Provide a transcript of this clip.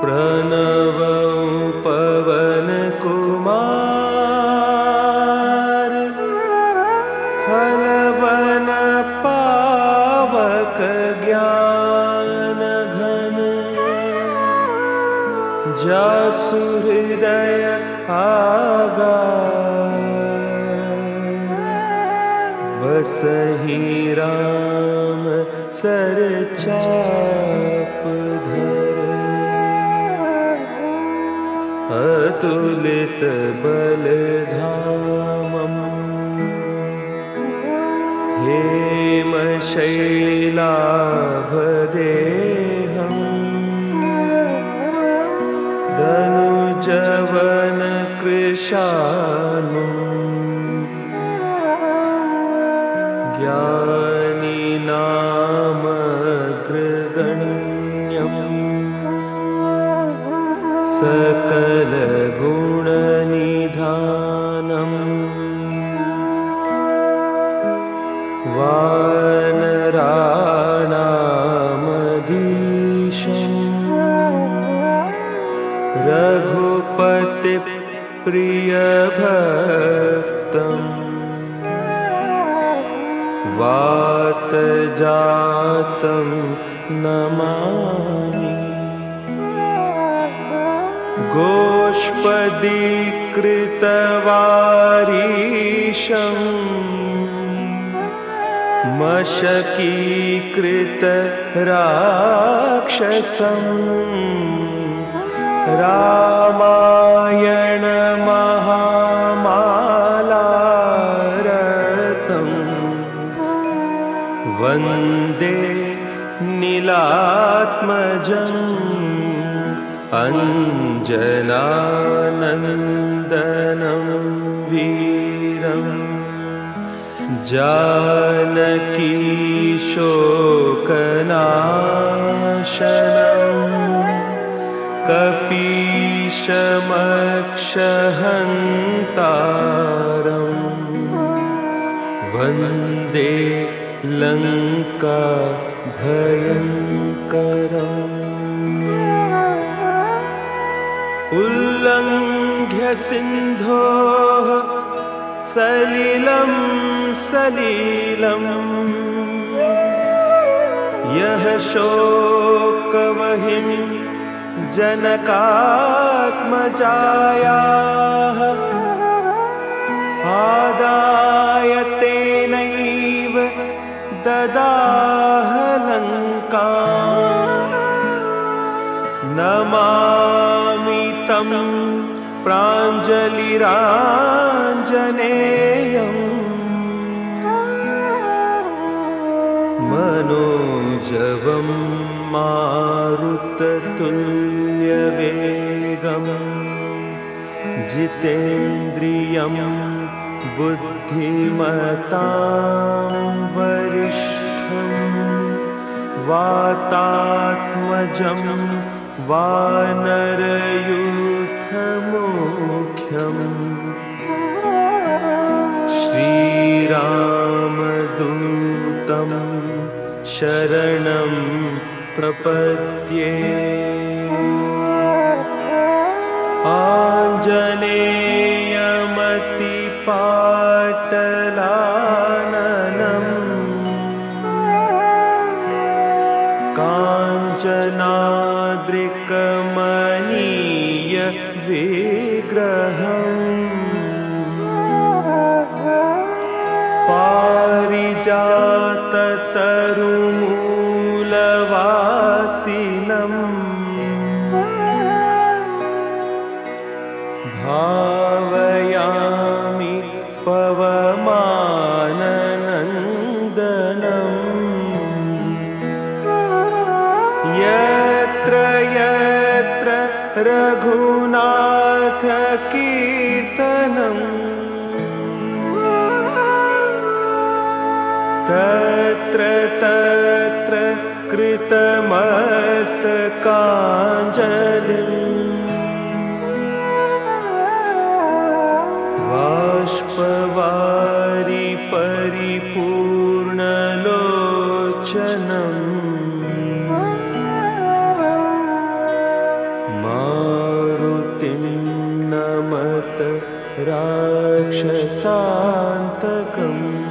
प्रणव पवन कुमार फलवन पावक ज्ञान घन जासु आगा। बसही राम सर ुलित हेमशैलाभदेहम् हेमशैला ज्ञा सकलगुणनिधानम् वानराणामधीशम् रघुपति प्रियभक्तम् वातजातं नमामि गोष्पदीकृतवारीशम्। मशकीकृत राक्षसम् रामायण महामालारतम् वंदे नीलात्मजम्। अञ्जनानन्दनं वीरम् जानकी शोकनाशनम् कपीशमक्षहन्तारम् वंदे लङ्का भयङ्करम् उल्लङ्घ्य सिन्धोः सलिलं सलीलम् यः शोकवहिं जनकात्मजायाः आदाय तेनैव ददाह लङ्का नमामि प्राञ्जलिराञ्जनेयम् मनोजवं मारुततुल्यवेगम् जितेन्द्रियं बुद्धिमतां वरिष्ठं वातात्मजं वानरयूथमुख्यम् श्रीरामदूतं शरणं प्रपद्ये। आञ्जनेयमतिपाटलाननम् विग्रहम्। पारिजाततरुमूलवासिनम्। भावयामि पवमाननन्दनम् रघुनाथकीर्तनम् तत्र तत्र कृतमस्तकाञ्जलिम् नमत राक्षसान्तकम्।